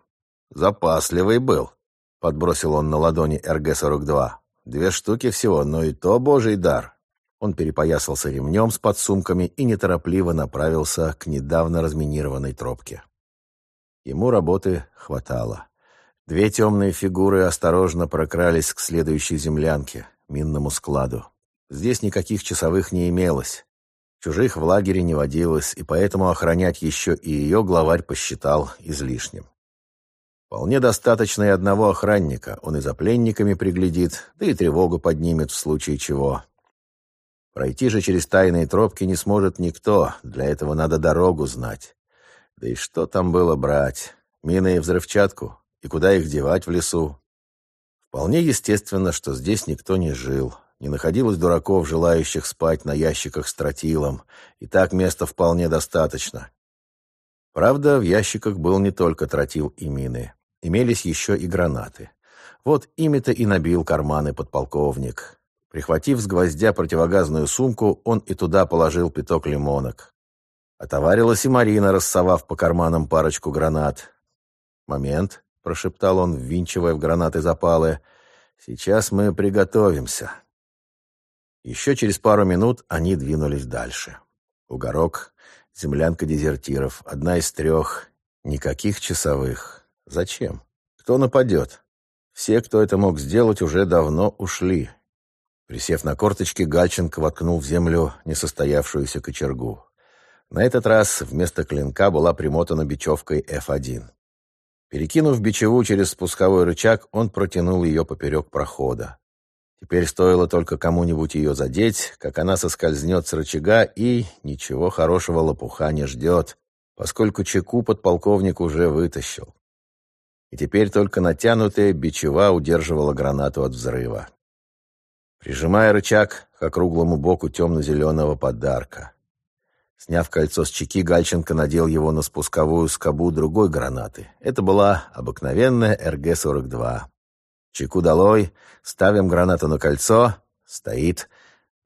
Запасливый был. — подбросил он на ладони РГ-42. «Две штуки всего, но и то божий дар». Он перепоясался ремнем с подсумками и неторопливо направился к недавно разминированной тропке. Ему работы хватало. Две темные фигуры осторожно прокрались к следующей землянке, минному складу. Здесь никаких часовых не имелось. Чужих в лагере не водилось, и поэтому охранять еще и ее главарь посчитал излишним. Вполне достаточно и одного охранника. Он и за пленниками приглядит, да и тревогу поднимет в случае чего. Пройти же через тайные тропки не сможет никто. Для этого надо дорогу знать. Да и что там было брать? Мины и взрывчатку? И куда их девать в лесу? Вполне естественно, что здесь никто не жил. Не находилось дураков, желающих спать на ящиках с тротилом. И так места вполне достаточно. Правда, в ящиках был не только тротил и мины. Имелись еще и гранаты. Вот ими-то и набил карманы подполковник. Прихватив с гвоздя противогазную сумку, он и туда положил пяток лимонок. Отоварилась и Марина, рассовав по карманам парочку гранат. «Момент», — прошептал он, ввинчивая в гранаты запалы. «Сейчас мы приготовимся». Еще через пару минут они двинулись дальше. Угорок, землянка дезертиров, одна из трех, никаких часовых. Зачем? Кто нападет? Все, кто это мог сделать, уже давно ушли. Присев на корточки, Гальченко воткнул в землю несостоявшуюся кочергу. На этот раз вместо клинка была примотана бечевкой F1. Перекинув бичеву через спусковой рычаг, он протянул ее поперек прохода. Теперь стоило только кому-нибудь ее задеть, как она соскользнет с рычага и ничего хорошего лопуха не ждет, поскольку чеку подполковник уже вытащил и теперь только натянутая бичева удерживала гранату от взрыва. Прижимая рычаг к округлому боку темно-зеленого подарка. Сняв кольцо с чеки, Гальченко надел его на спусковую скобу другой гранаты. Это была обыкновенная РГ-42. Чеку долой, ставим гранату на кольцо, стоит,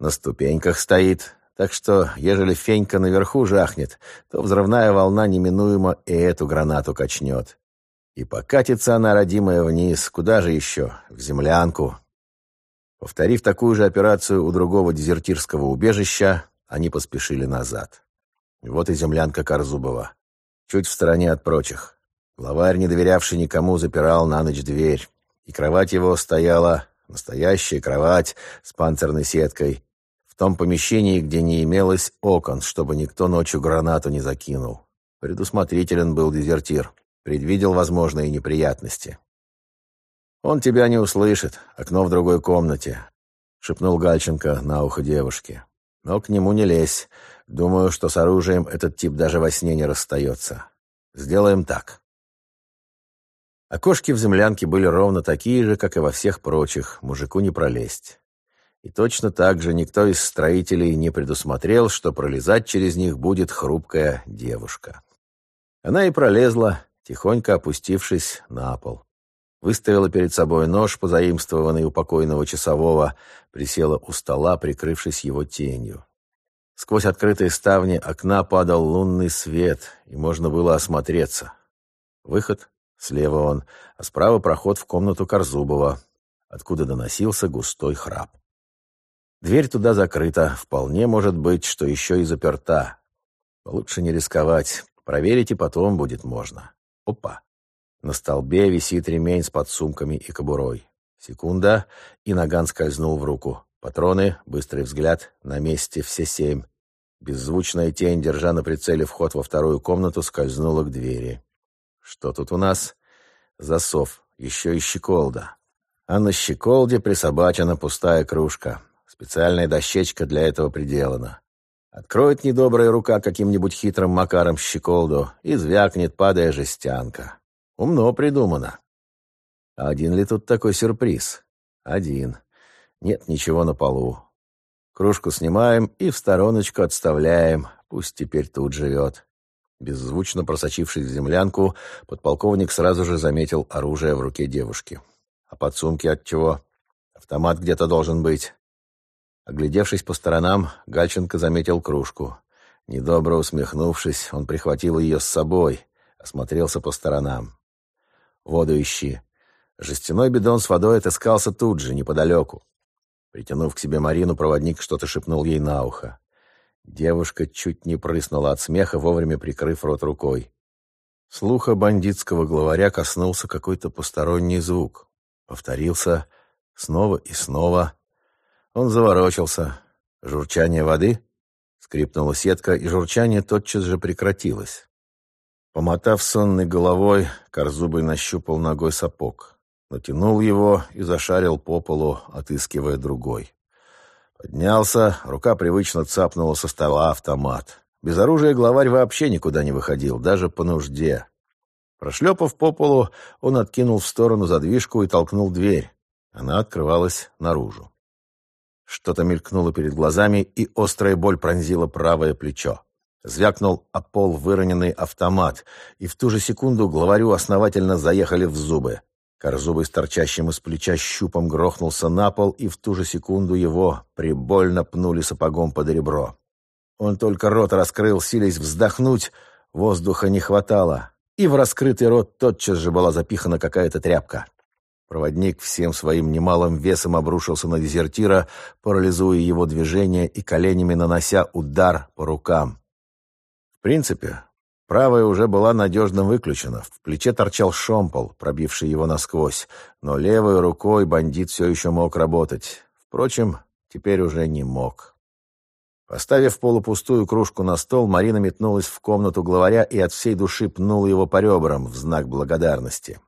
на ступеньках стоит. Так что, ежели фенька наверху жахнет, то взрывная волна неминуемо и эту гранату качнет. И покатится она, родимая, вниз. Куда же еще? В землянку. Повторив такую же операцию у другого дезертирского убежища, они поспешили назад. Вот и землянка Корзубова. Чуть в стороне от прочих. Главарь, не доверявший никому, запирал на ночь дверь. И кровать его стояла, настоящая кровать с панцирной сеткой, в том помещении, где не имелось окон, чтобы никто ночью гранату не закинул. Предусмотрителен был дезертир предвидел возможные неприятности. «Он тебя не услышит, окно в другой комнате», — шепнул Гальченко на ухо девушке. «Но к нему не лезь. Думаю, что с оружием этот тип даже во сне не расстается. Сделаем так». Окошки в землянке были ровно такие же, как и во всех прочих, мужику не пролезть. И точно так же никто из строителей не предусмотрел, что пролезать через них будет хрупкая девушка. Она и пролезла, тихонько опустившись на пол. Выставила перед собой нож, позаимствованный у покойного часового, присела у стола, прикрывшись его тенью. Сквозь открытые ставни окна падал лунный свет, и можно было осмотреться. Выход, слева он, а справа проход в комнату Корзубова, откуда доносился густой храп. Дверь туда закрыта, вполне может быть, что еще и заперта. Лучше не рисковать, проверить и потом будет можно. Опа! На столбе висит ремень с подсумками и кобурой. Секунда, и наган скользнул в руку. Патроны, быстрый взгляд, на месте все семь. Беззвучная тень, держа на прицеле вход во вторую комнату, скользнула к двери. Что тут у нас? Засов, еще и щеколда. А на щеколде присобачена пустая кружка. Специальная дощечка для этого приделана. Откроет недобрая рука каким-нибудь хитрым макаром щеколду и звякнет, падая жестянка. Умно придумано. один ли тут такой сюрприз? Один. Нет ничего на полу. Кружку снимаем и в стороночку отставляем. Пусть теперь тут живет. Беззвучно просочившись в землянку, подполковник сразу же заметил оружие в руке девушки. А подсумки от чего? Автомат где-то должен быть. Оглядевшись по сторонам, Гальченко заметил кружку. Недобро усмехнувшись, он прихватил ее с собой, осмотрелся по сторонам. «Воду ищи. Жестяной бидон с водой отыскался тут же, неподалеку. Притянув к себе Марину, проводник что-то шепнул ей на ухо. Девушка чуть не прыснула от смеха, вовремя прикрыв рот рукой. Слуха бандитского главаря коснулся какой-то посторонний звук. Повторился снова и снова. Он заворочился. Журчание воды? Скрипнула сетка, и журчание тотчас же прекратилось. Помотав сонной головой, Корзубый нащупал ногой сапог. Натянул его и зашарил по полу, отыскивая другой. Поднялся, рука привычно цапнула со стола автомат. Без оружия главарь вообще никуда не выходил, даже по нужде. Прошлепав по полу, он откинул в сторону задвижку и толкнул дверь. Она открывалась наружу. Что-то мелькнуло перед глазами, и острая боль пронзила правое плечо. Звякнул о пол выроненный автомат, и в ту же секунду главарю основательно заехали в зубы. Корзубый с торчащим из плеча щупом грохнулся на пол, и в ту же секунду его прибольно пнули сапогом под ребро. Он только рот раскрыл, силясь вздохнуть, воздуха не хватало, и в раскрытый рот тотчас же была запихана какая-то тряпка. Проводник всем своим немалым весом обрушился на дезертира, парализуя его движение и коленями нанося удар по рукам. Принципе, правая уже была надежно выключена, в плече торчал шомпол, пробивший его насквозь, но левой рукой бандит все еще мог работать. Впрочем, теперь уже не мог. Поставив полупустую кружку на стол, Марина метнулась в комнату главаря и от всей души пнула его по ребрам в знак благодарности.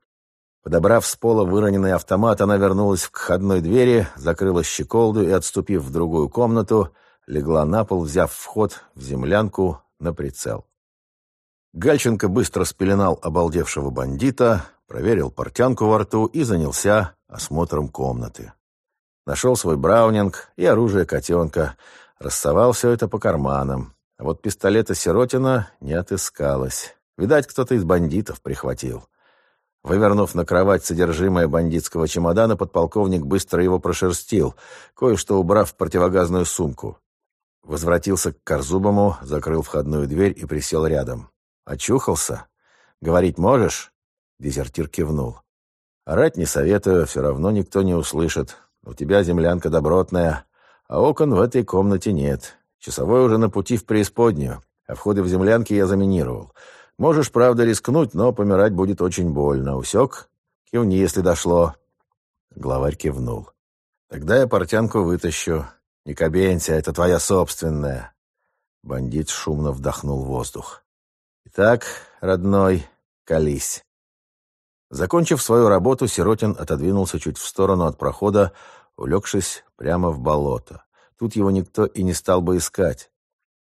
Подобрав с пола выроненный автомат, она вернулась к входной двери, закрыла щеколду и, отступив в другую комнату, легла на пол, взяв вход в землянку на прицел. Гальченко быстро спеленал обалдевшего бандита, проверил портянку во рту и занялся осмотром комнаты. Нашел свой браунинг и оружие котенка, рассовал все это по карманам. А вот пистолета Сиротина не отыскалось. Видать, кто-то из бандитов прихватил. Вывернув на кровать содержимое бандитского чемодана, подполковник быстро его прошерстил, кое-что убрав в противогазную сумку. Возвратился к Корзубому, закрыл входную дверь и присел рядом. «Очухался? Говорить можешь?» Дезертир кивнул. «Орать не советую, все равно никто не услышит. У тебя землянка добротная, а окон в этой комнате нет. Часовой уже на пути в преисподнюю, а входы в землянки я заминировал. Можешь, правда, рискнуть, но помирать будет очень больно. Усек? Кивни, если дошло». Главарь кивнул. «Тогда я портянку вытащу. Не кабенься, это твоя собственная». Бандит шумно вдохнул воздух. «Итак, родной, колись». Закончив свою работу, Сиротин отодвинулся чуть в сторону от прохода, улегшись прямо в болото. Тут его никто и не стал бы искать.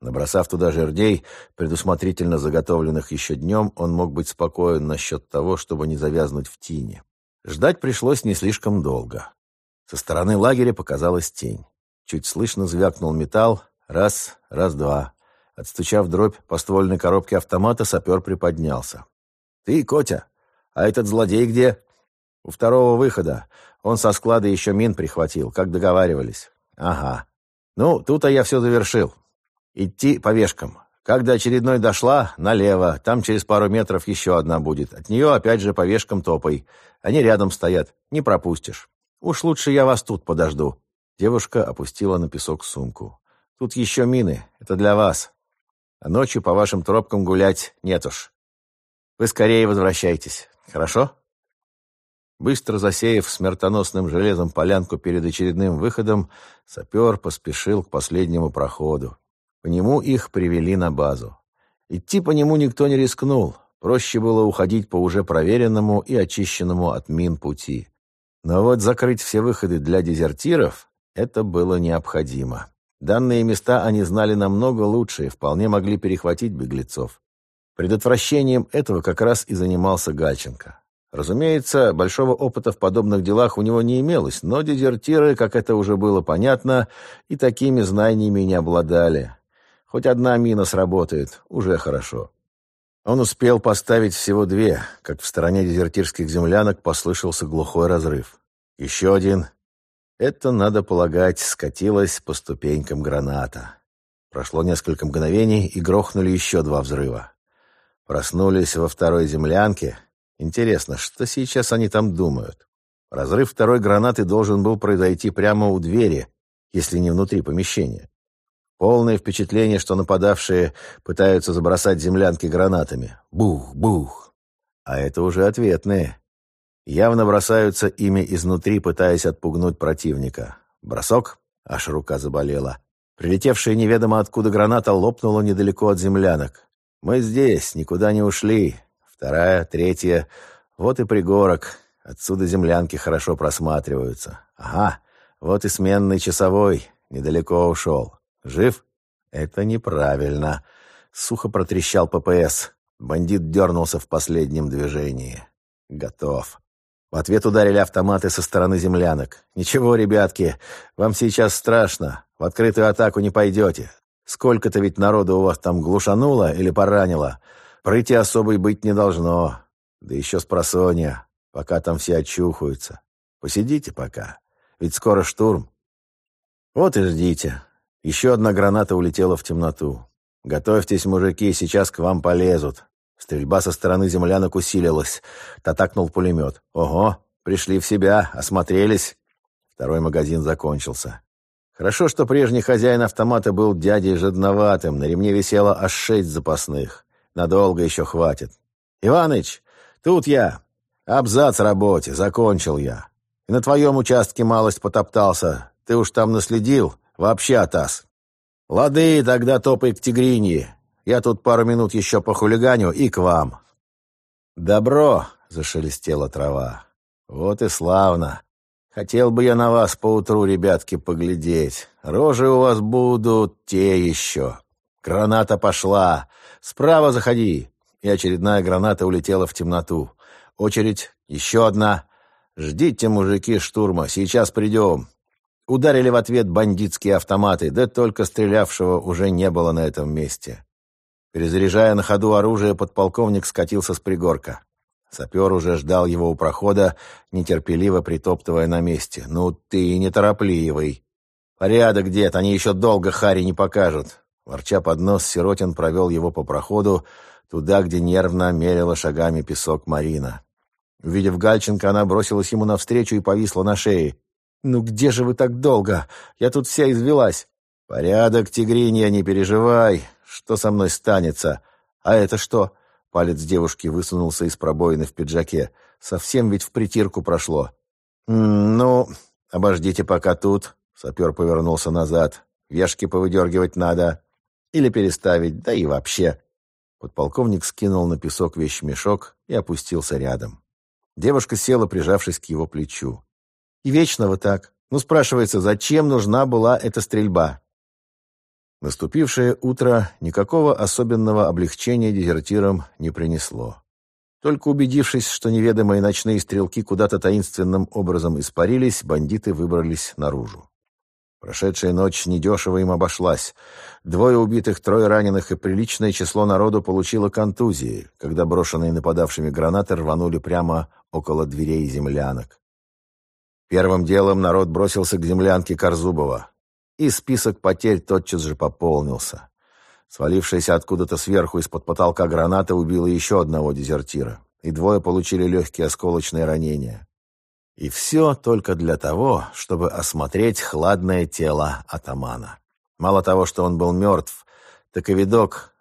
Набросав туда жердей, предусмотрительно заготовленных еще днем, он мог быть спокоен насчет того, чтобы не завязнуть в тине. Ждать пришлось не слишком долго. Со стороны лагеря показалась тень. Чуть слышно звякнул металл. Раз, раз-два. Отстучав дробь по ствольной коробке автомата, сапер приподнялся. «Ты, Котя, а этот злодей где?» «У второго выхода. Он со склада еще мин прихватил, как договаривались». «Ага. Ну, тут-то я все завершил. Идти по вешкам. Когда очередной дошла, налево. Там через пару метров еще одна будет. От нее опять же по вешкам топай. Они рядом стоят. Не пропустишь. Уж лучше я вас тут подожду». Девушка опустила на песок сумку. «Тут еще мины. Это для вас. А ночью по вашим тропкам гулять нет уж. Вы скорее возвращайтесь. Хорошо?» Быстро засеяв смертоносным железом полянку перед очередным выходом, сапер поспешил к последнему проходу. По нему их привели на базу. Идти по нему никто не рискнул. Проще было уходить по уже проверенному и очищенному от мин пути. Но вот закрыть все выходы для дезертиров — это было необходимо. Данные места они знали намного лучше и вполне могли перехватить беглецов. Предотвращением этого как раз и занимался Гальченко. Разумеется, большого опыта в подобных делах у него не имелось, но дезертиры, как это уже было понятно, и такими знаниями не обладали. Хоть одна мина сработает, уже хорошо. Он успел поставить всего две, как в стороне дезертирских землянок послышался глухой разрыв. Еще один. Это, надо полагать, скатилась по ступенькам граната. Прошло несколько мгновений, и грохнули еще два взрыва. Проснулись во второй землянке. Интересно, что сейчас они там думают? Разрыв второй гранаты должен был произойти прямо у двери, если не внутри помещения. Полное впечатление, что нападавшие пытаются забросать землянки гранатами. Бух, бух. А это уже ответные. Явно бросаются ими изнутри, пытаясь отпугнуть противника. Бросок, аж рука заболела. Прилетевшая неведомо откуда граната лопнула недалеко от землянок. Мы здесь, никуда не ушли. Вторая, третья. Вот и пригорок. Отсюда землянки хорошо просматриваются. Ага, вот и сменный часовой. Недалеко ушел. Жив? Это неправильно. Сухо протрещал ППС. Бандит дернулся в последнем движении. Готов. В ответ ударили автоматы со стороны землянок. «Ничего, ребятки, вам сейчас страшно. В открытую атаку не пойдете. Сколько-то ведь народу у вас там глушануло или поранило. Прыти особой быть не должно. Да еще с просонья, пока там все очухаются. Посидите пока, ведь скоро штурм. Вот и ждите. Еще одна граната улетела в темноту. Готовьтесь, мужики, сейчас к вам полезут. Стрельба со стороны землянок усилилась. Татакнул пулемет. Ого, пришли в себя, осмотрелись. Второй магазин закончился. Хорошо, что прежний хозяин автомата был дядей жадноватым. На ремне висело аж шесть запасных. Надолго еще хватит. «Иваныч, тут я. Абзац работе. Закончил я. И на твоем участке малость потоптался. Ты уж там наследил. Вообще атас. Лады, тогда топай к Тигринье. Я тут пару минут еще похулиганю и к вам». «Добро!» — зашелестела трава. «Вот и славно. Хотел бы я на вас поутру, ребятки, поглядеть. Рожи у вас будут те еще. Граната пошла. Справа заходи». И очередная граната улетела в темноту. Очередь, еще одна. «Ждите, мужики, штурма, сейчас придем». Ударили в ответ бандитские автоматы, да только стрелявшего уже не было на этом месте. Перезаряжая на ходу оружие, подполковник скатился с пригорка. Сапер уже ждал его у прохода, нетерпеливо притоптывая на месте. «Ну ты неторопливый!» «Порядок, дед, они еще долго Хари не покажут!» Ворча под нос, Сиротин провел его по проходу, туда, где нервно мерила шагами песок Марина. Увидев Гальченко, она бросилась ему навстречу и повисла на шее. «Ну где же вы так долго? Я тут вся извелась!» «Порядок, тигринья, не переживай. Что со мной станется? А это что?» Палец девушки высунулся из пробоины в пиджаке. Совсем ведь в притирку прошло. «Ну, обождите пока тут». Сапер повернулся назад. «Вешки повыдергивать надо. Или переставить, да и вообще». Подполковник скинул на песок вещмешок и опустился рядом. Девушка села, прижавшись к его плечу. «И вечно вы так. Ну, спрашивается, зачем нужна была эта стрельба?» Наступившее утро никакого особенного облегчения дезертирам не принесло. Только убедившись, что неведомые ночные стрелки куда-то таинственным образом испарились, бандиты выбрались наружу. Прошедшая ночь недешево им обошлась. Двое убитых, трое раненых и приличное число народу получило контузии, когда брошенные нападавшими гранаты рванули прямо около дверей землянок. Первым делом народ бросился к землянке Корзубова и список потерь тотчас же пополнился. Свалившаяся откуда-то сверху из-под потолка граната убила еще одного дезертира, и двое получили легкие осколочные ранения. И все только для того, чтобы осмотреть хладное тело атамана. Мало того, что он был мертв, так и видок,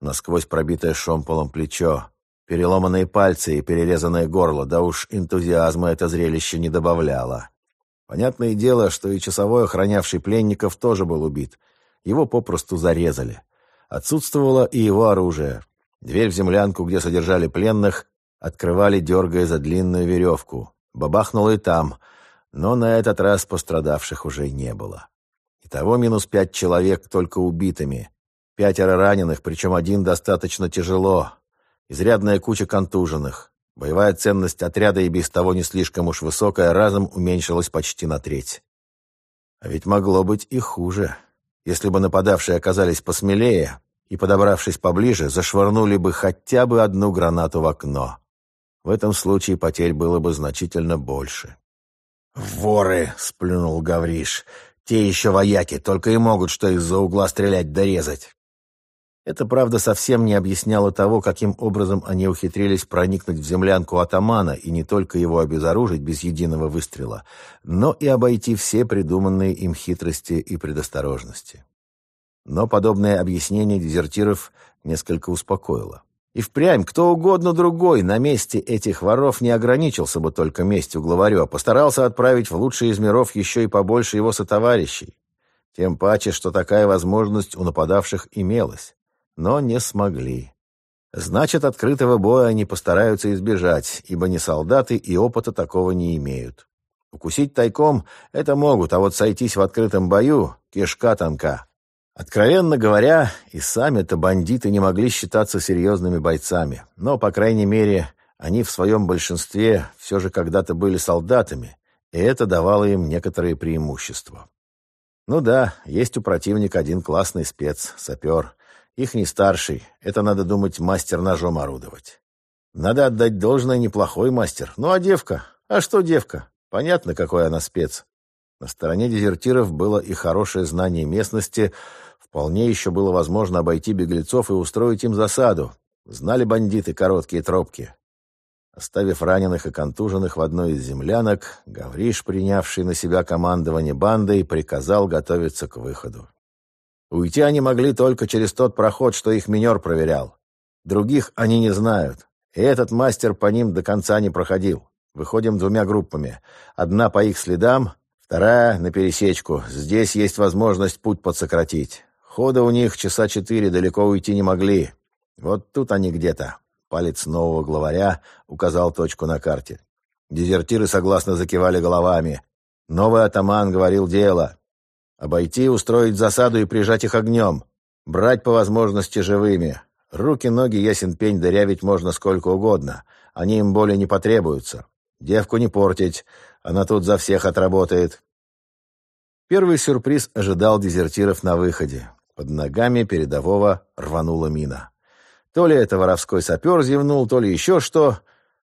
насквозь пробитое шомполом плечо, переломанные пальцы и перерезанное горло, да уж энтузиазма это зрелище не добавляло. Понятное дело, что и часовой, охранявший пленников, тоже был убит. Его попросту зарезали. Отсутствовало и его оружие. Дверь в землянку, где содержали пленных, открывали, дергая за длинную веревку. Бабахнуло и там, но на этот раз пострадавших уже не было. Итого минус пять человек только убитыми. Пятеро раненых, причем один достаточно тяжело. Изрядная куча контуженных. Боевая ценность отряда и без того не слишком уж высокая разом уменьшилась почти на треть. А ведь могло быть и хуже. Если бы нападавшие оказались посмелее и, подобравшись поближе, зашвырнули бы хотя бы одну гранату в окно. В этом случае потерь было бы значительно больше. «Воры!» — сплюнул Гавриш. «Те еще вояки, только и могут что из-за угла стрелять да резать». Это, правда, совсем не объясняло того, каким образом они ухитрились проникнуть в землянку атамана и не только его обезоружить без единого выстрела, но и обойти все придуманные им хитрости и предосторожности. Но подобное объяснение дезертиров несколько успокоило. И впрямь кто угодно другой на месте этих воров не ограничился бы только местью главарю, а постарался отправить в лучший из миров еще и побольше его сотоварищей. Тем паче, что такая возможность у нападавших имелась но не смогли. Значит, открытого боя они постараются избежать, ибо ни солдаты и опыта такого не имеют. Укусить тайком — это могут, а вот сойтись в открытом бою — кишка тонка. Откровенно говоря, и сами-то бандиты не могли считаться серьезными бойцами, но, по крайней мере, они в своем большинстве все же когда-то были солдатами, и это давало им некоторые преимущества. Ну да, есть у противника один классный спец, сапер, их не старший, это, надо думать, мастер ножом орудовать. Надо отдать должное неплохой мастер. Ну а девка? А что девка? Понятно, какой она спец. На стороне дезертиров было и хорошее знание местности, вполне еще было возможно обойти беглецов и устроить им засаду. Знали бандиты короткие тропки. Оставив раненых и контуженных в одной из землянок, Гавриш, принявший на себя командование бандой, приказал готовиться к выходу. Уйти они могли только через тот проход, что их минер проверял. Других они не знают. И этот мастер по ним до конца не проходил. Выходим двумя группами. Одна по их следам, вторая на пересечку. Здесь есть возможность путь подсократить. Хода у них часа четыре, далеко уйти не могли. Вот тут они где-то. Палец нового главаря указал точку на карте. Дезертиры согласно закивали головами. Новый атаман говорил дело. Обойти, устроить засаду и прижать их огнем. Брать по возможности живыми. Руки, ноги, ясен пень, дырявить можно сколько угодно. Они им более не потребуются. Девку не портить, она тут за всех отработает. Первый сюрприз ожидал дезертиров на выходе. Под ногами передового рванула мина. То ли это воровской сапер зевнул, то ли еще что.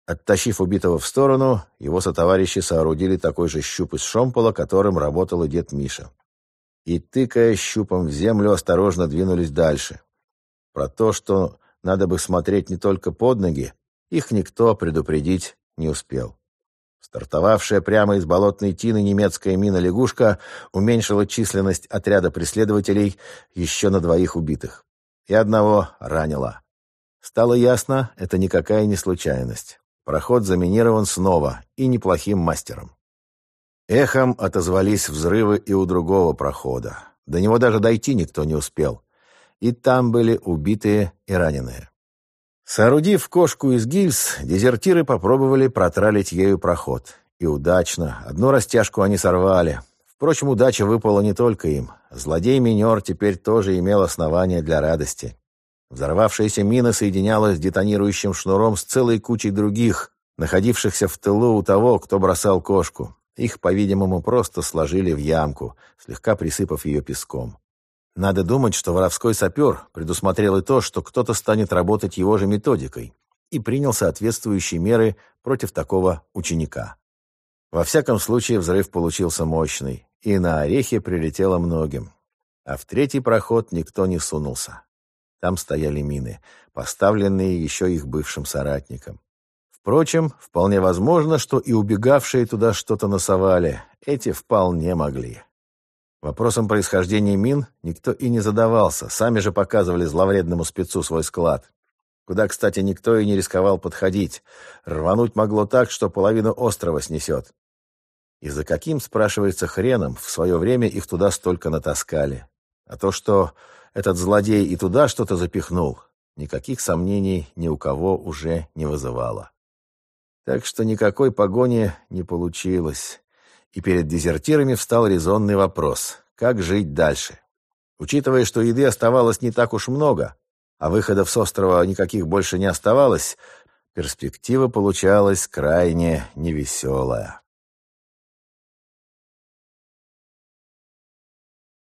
Оттащив убитого в сторону, его сотоварищи соорудили такой же щуп из шомпола, которым работал и дед Миша и, тыкая щупом в землю, осторожно двинулись дальше. Про то, что надо бы смотреть не только под ноги, их никто предупредить не успел. Стартовавшая прямо из болотной тины немецкая мина-лягушка уменьшила численность отряда преследователей еще на двоих убитых. И одного ранила. Стало ясно, это никакая не случайность. Проход заминирован снова и неплохим мастером. Эхом отозвались взрывы и у другого прохода. До него даже дойти никто не успел. И там были убитые и раненые. Соорудив кошку из гильз, дезертиры попробовали протралить ею проход. И удачно. Одну растяжку они сорвали. Впрочем, удача выпала не только им. Злодей-минер теперь тоже имел основания для радости. Взорвавшаяся мина соединялась детонирующим шнуром с целой кучей других, находившихся в тылу у того, кто бросал кошку. Их, по-видимому, просто сложили в ямку, слегка присыпав ее песком. Надо думать, что воровской сапер предусмотрел и то, что кто-то станет работать его же методикой, и принял соответствующие меры против такого ученика. Во всяком случае, взрыв получился мощный, и на орехи прилетело многим. А в третий проход никто не сунулся. Там стояли мины, поставленные еще их бывшим соратникам. Впрочем, вполне возможно, что и убегавшие туда что-то носовали. Эти вполне могли. Вопросом происхождения мин никто и не задавался. Сами же показывали зловредному спецу свой склад. Куда, кстати, никто и не рисковал подходить. Рвануть могло так, что половину острова снесет. И за каким, спрашивается, хреном в свое время их туда столько натаскали? А то, что этот злодей и туда что-то запихнул, никаких сомнений ни у кого уже не вызывало. Так что никакой погони не получилось. И перед дезертирами встал резонный вопрос – как жить дальше? Учитывая, что еды оставалось не так уж много, а выходов с острова никаких больше не оставалось, перспектива получалась крайне невеселая.